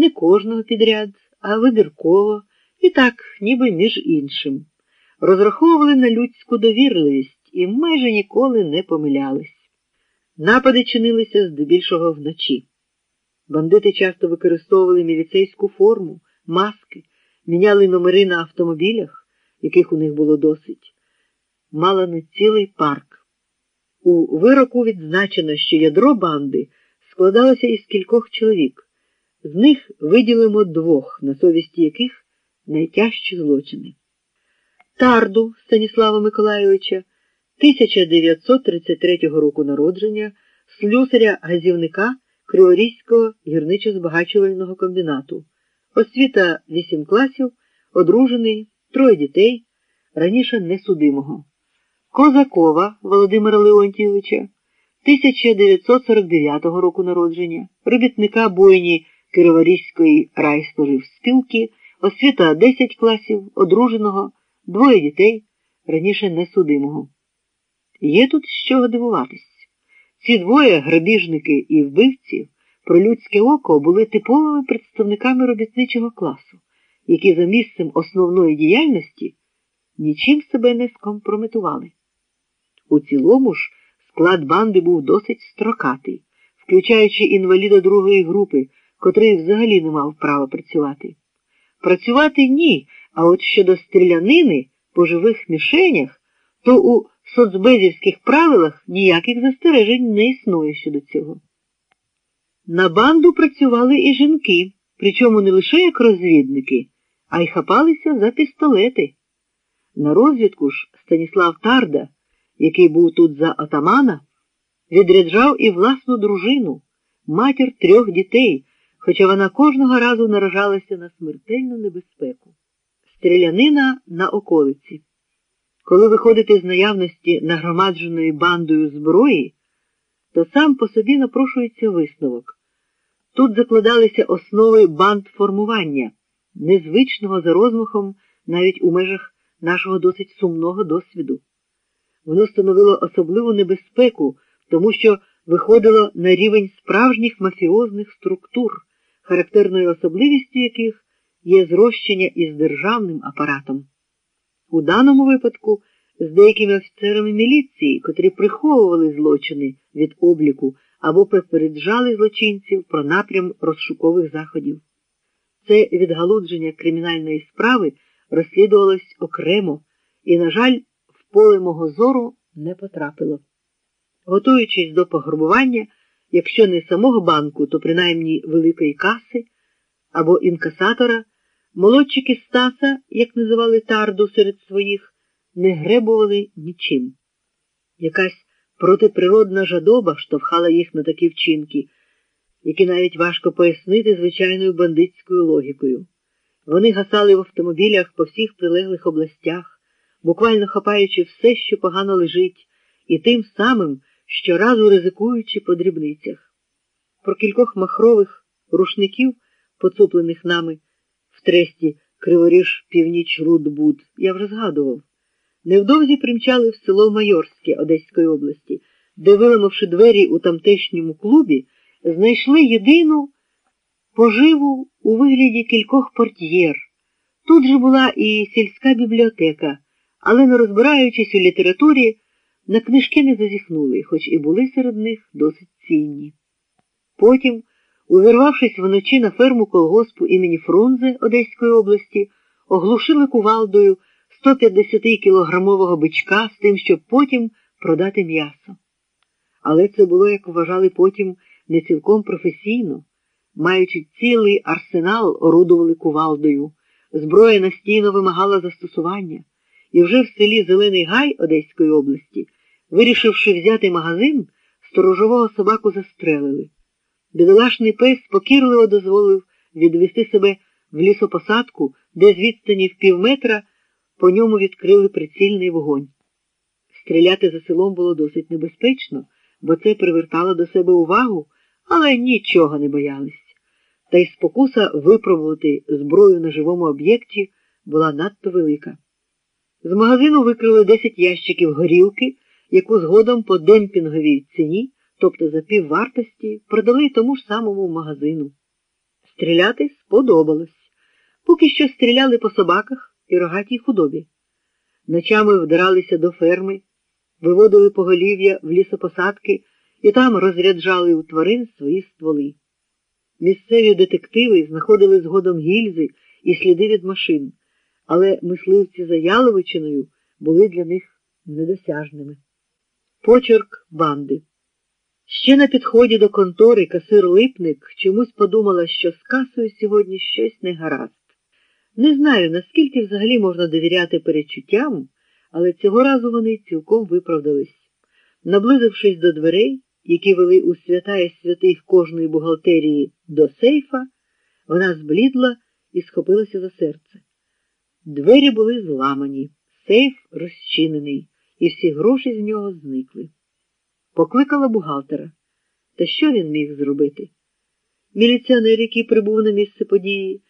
Не кожного підряд, а вибірково і так, ніби між іншим. Розраховували на людську довірливість і майже ніколи не помилялись. Напади чинилися здебільшого вночі. Бандити часто використовували міліцейську форму, маски, міняли номери на автомобілях, яких у них було досить. Мала не цілий парк. У вироку відзначено, що ядро банди складалося із кількох чоловік. З них виділимо двох, на совісті яких найтяжчі злочини. Тарду Станіслава Миколайовича, 1933 року народження, слюсаря газівника Криворізького гірничо-збагачувального комбінату, освіта 8 класів, одружений, троє дітей, раніше несудимого. Козакова Володимира Леонтійовича, 1949 року народження, робітника бойні Криворізької райспоживспілки, освіта 10 класів, одруженого, двоє дітей, раніше несудимого. Є тут з чого дивуватись. Ці двоє грабіжники і вбивці про людське око були типовими представниками робітничого класу, які за місцем основної діяльності нічим себе не скомпрометували. У цілому ж склад банди був досить строкатий, включаючи інваліда другої групи, котрий взагалі не мав права працювати. Працювати ні, а от щодо стрілянини по живих мішенях, то у соцбезівських правилах ніяких застережень не існує щодо цього. На банду працювали і жінки, причому не лише як розвідники, а й хапалися за пістолети. На розвідку ж Станіслав Тарда, який був тут за отамана, відряджав і власну дружину, матір трьох дітей, хоча вона кожного разу наражалася на смертельну небезпеку. Стрілянина на околиці. Коли виходити з наявності нагромадженої бандою зброї, то сам по собі напрошується висновок. Тут закладалися основи бандформування, незвичного за розмахом навіть у межах нашого досить сумного досвіду. Воно становило особливу небезпеку, тому що виходило на рівень справжніх мафіозних структур, характерною особливістю яких є зрощення із державним апаратом. У даному випадку з деякими офіцерами міліції, котрі приховували злочини від обліку або попереджали злочинців про напрям розшукових заходів. Це відгалудження кримінальної справи розслідувалось окремо і, на жаль, в поле мого зору не потрапило. Готуючись до пограбування, якщо не самого банку, то принаймні великої каси або інкасатора. Молодчики Стаса, як називали тарду серед своїх, не гребували нічим. Якась протиприродна жадоба штовхала їх на такі вчинки, які навіть важко пояснити звичайною бандитською логікою. Вони гасали в автомобілях по всіх прилеглих областях, буквально хапаючи все, що погано лежить, і тим самим щоразу ризикуючи по дрібницях. Про кількох махрових рушників, поцуплених нами, в тресті Криворіж північ Рудбуд, я вже згадував. Невдовзі примчали в село Майорське Одеської області, де, виламавши двері у тамтешньому клубі, знайшли єдину поживу у вигляді кількох портьєр. Тут же була і сільська бібліотека, але, не розбираючись у літературі, на книжки не зазіхнули, хоч і були серед них досить цінні. Потім Увірвавшись вночі на ферму колгоспу імені Фрунзе Одеської області, оглушили кувалдою 150-кілограмового бичка з тим, щоб потім продати м'ясо. Але це було, як вважали потім, не цілком професійно, маючи цілий арсенал, орудували кувалдою, зброя настійно вимагала застосування, і вже в селі Зелений Гай Одеської області, вирішивши взяти магазин, сторожового собаку застрелили. Бідолашний пес покірливо дозволив відвести себе в лісопосадку, де з відстані в півметра по ньому відкрили прицільний вогонь. Стріляти за селом було досить небезпечно, бо це привертало до себе увагу, але нічого не боялись. Та й спокуса випробувати зброю на живому об'єкті була надто велика. З магазину викрили 10 ящиків горілки, яку згодом по демпінговій ціні тобто за піввартості, продали тому ж самому магазину. Стріляти сподобалось. Поки що стріляли по собаках і рогатій худобі. Ночами вдиралися до ферми, виводили поголів'я в лісопосадки і там розряджали у тварин свої стволи. Місцеві детективи знаходили згодом гільзи і сліди від машин, але мисливці за Яловичиною були для них недосяжними. Почерк банди. Ще на підході до контори касир Липник чомусь подумала, що з касою сьогодні щось не гаразд. Не знаю, наскільки взагалі можна довіряти перечуттям, але цього разу вони цілком виправдались. Наблизившись до дверей, які вели у свята і святих кожної бухгалтерії до сейфа, вона зблідла і схопилася за серце. Двері були зламані, сейф розчинений, і всі гроші з нього зникли. Покликала бухгалтера. Та що він міг зробити? Міліціонер, який прибув на місце події,